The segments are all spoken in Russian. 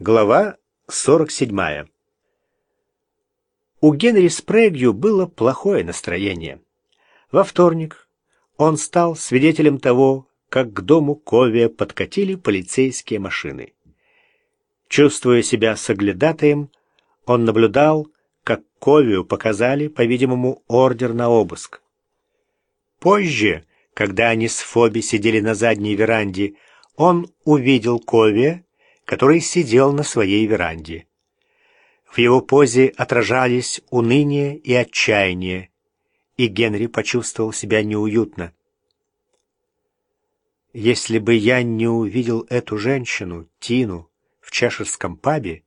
Глава 47. У Генри Спрэгью было плохое настроение. Во вторник он стал свидетелем того, как к дому Ковия подкатили полицейские машины. Чувствуя себя соглядатаем, он наблюдал, как Ковию показали, по-видимому, ордер на обыск. Позже, когда они с Фоби сидели на задней веранде, он увидел Ковия, который сидел на своей веранде. В его позе отражались уныние и отчаяние, и Генри почувствовал себя неуютно. Если бы я не увидел эту женщину, Тину, в чешерском пабе,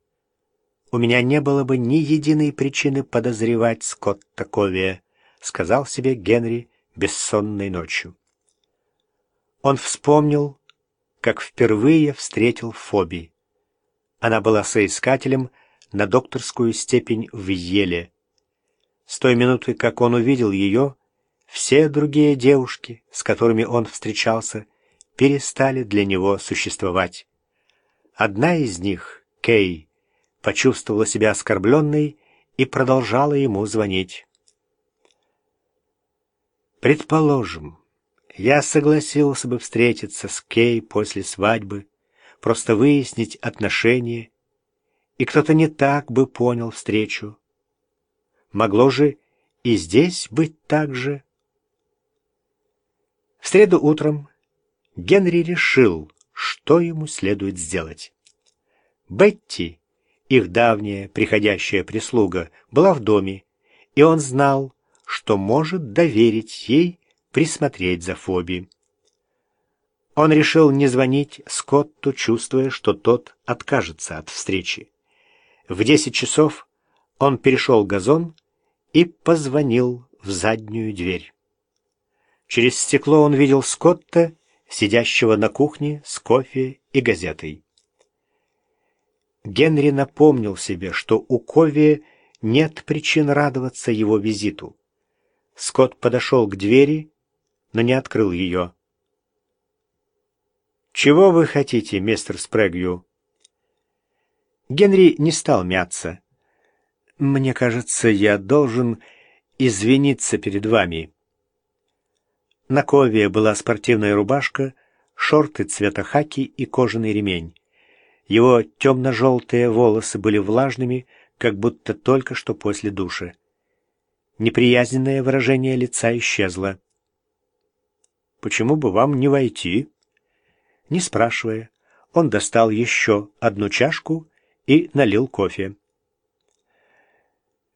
у меня не было бы ни единой причины подозревать Скотта Ковия, сказал себе Генри бессонной ночью. Он вспомнил, как впервые встретил Фоби. Она была соискателем на докторскую степень в Еле. С той минуты, как он увидел ее, все другие девушки, с которыми он встречался, перестали для него существовать. Одна из них, Кей, почувствовала себя оскорбленной и продолжала ему звонить. Предположим, я согласился бы встретиться с Кей после свадьбы, просто выяснить отношения, и кто-то не так бы понял встречу. Могло же и здесь быть так же. В среду утром Генри решил, что ему следует сделать. Бетти, их давняя приходящая прислуга, была в доме, и он знал, что может доверить ей присмотреть за Фоби. Он решил не звонить Скотту, чувствуя, что тот откажется от встречи. В десять часов он перешел газон и позвонил в заднюю дверь. Через стекло он видел Скотта, сидящего на кухне с кофе и газетой. Генри напомнил себе, что у Кови нет причин радоваться его визиту. Скотт подошел к двери, но не открыл ее. «Чего вы хотите, мистер Спрэгью?» Генри не стал мяться. «Мне кажется, я должен извиниться перед вами». На Кове была спортивная рубашка, шорты цвета хаки и кожаный ремень. Его темно-желтые волосы были влажными, как будто только что после душа. Неприязненное выражение лица исчезло. «Почему бы вам не войти?» Не спрашивая, он достал еще одну чашку и налил кофе.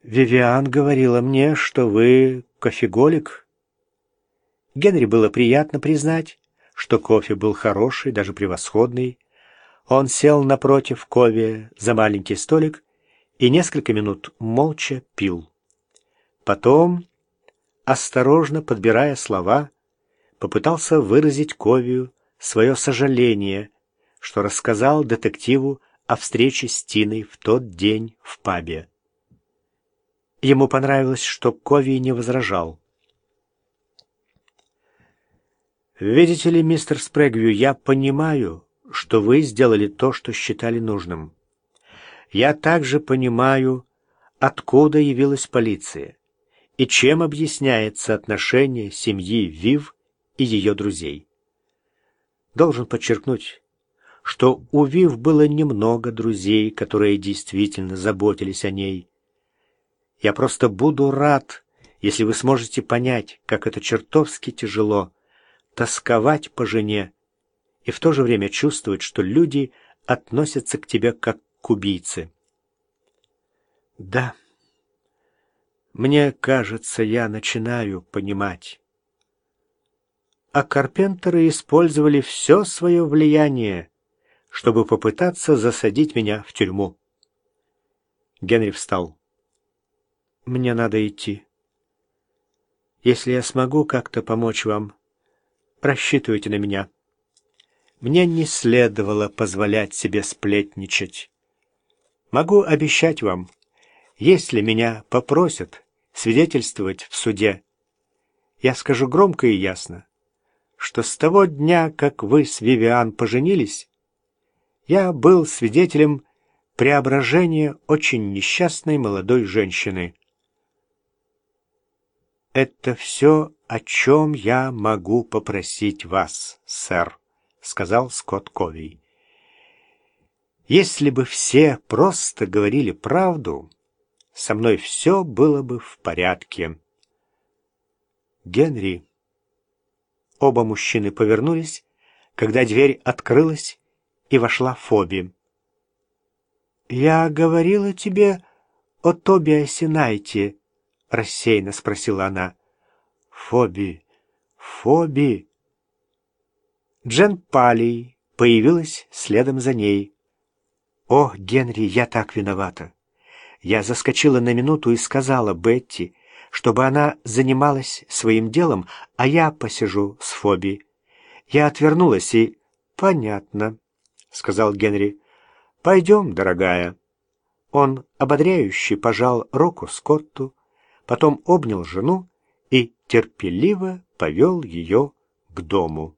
«Вивиан говорила мне, что вы кофеголик». Генри было приятно признать, что кофе был хороший, даже превосходный. Он сел напротив Кови за маленький столик и несколько минут молча пил. Потом, осторожно подбирая слова, попытался выразить Ковию свое сожаление, что рассказал детективу о встрече с Тиной в тот день в пабе. Ему понравилось, что Кови не возражал. «Видите ли, мистер Спрэгвью, я понимаю, что вы сделали то, что считали нужным. Я также понимаю, откуда явилась полиция и чем объясняется отношение семьи Вив и ее друзей. Должен подчеркнуть, что у Вив было немного друзей, которые действительно заботились о ней. Я просто буду рад, если вы сможете понять, как это чертовски тяжело тосковать по жене и в то же время чувствовать, что люди относятся к тебе как к убийце. Да, мне кажется, я начинаю понимать а Карпентеры использовали все свое влияние, чтобы попытаться засадить меня в тюрьму. Генри встал. «Мне надо идти. Если я смогу как-то помочь вам, рассчитывайте на меня. Мне не следовало позволять себе сплетничать. Могу обещать вам, если меня попросят свидетельствовать в суде, я скажу громко и ясно, что с того дня, как вы с Вивиан поженились, я был свидетелем преображение очень несчастной молодой женщины. «Это все, о чем я могу попросить вас, сэр», — сказал Скотт Ковий. «Если бы все просто говорили правду, со мной все было бы в порядке». «Генри». Оба мужчины повернулись, когда дверь открылась, и вошла Фоби. «Я говорила тебе о Тобиасе Найте», — рассеянно спросила она. «Фоби, Фоби». Джен Палей появилась следом за ней. «О, Генри, я так виновата!» Я заскочила на минуту и сказала Бетти, чтобы она занималась своим делом, а я посижу с Фоби. Я отвернулась и... «Понятно», — сказал Генри. «Пойдем, дорогая». Он ободряюще пожал руку Скотту, потом обнял жену и терпеливо повел ее к дому.